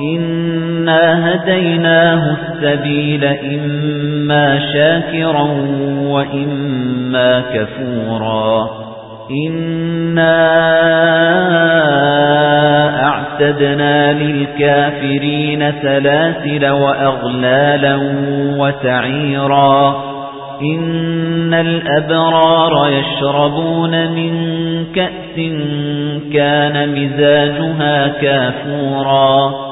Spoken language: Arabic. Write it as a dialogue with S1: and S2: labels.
S1: إنا هديناه السبيل إما شاكرا وإما كفورا إنا أعتدنا للكافرين سلاسل وأغلالا وسعيرا إن الأبرار يشربون من كأس كان مزاجها كافورا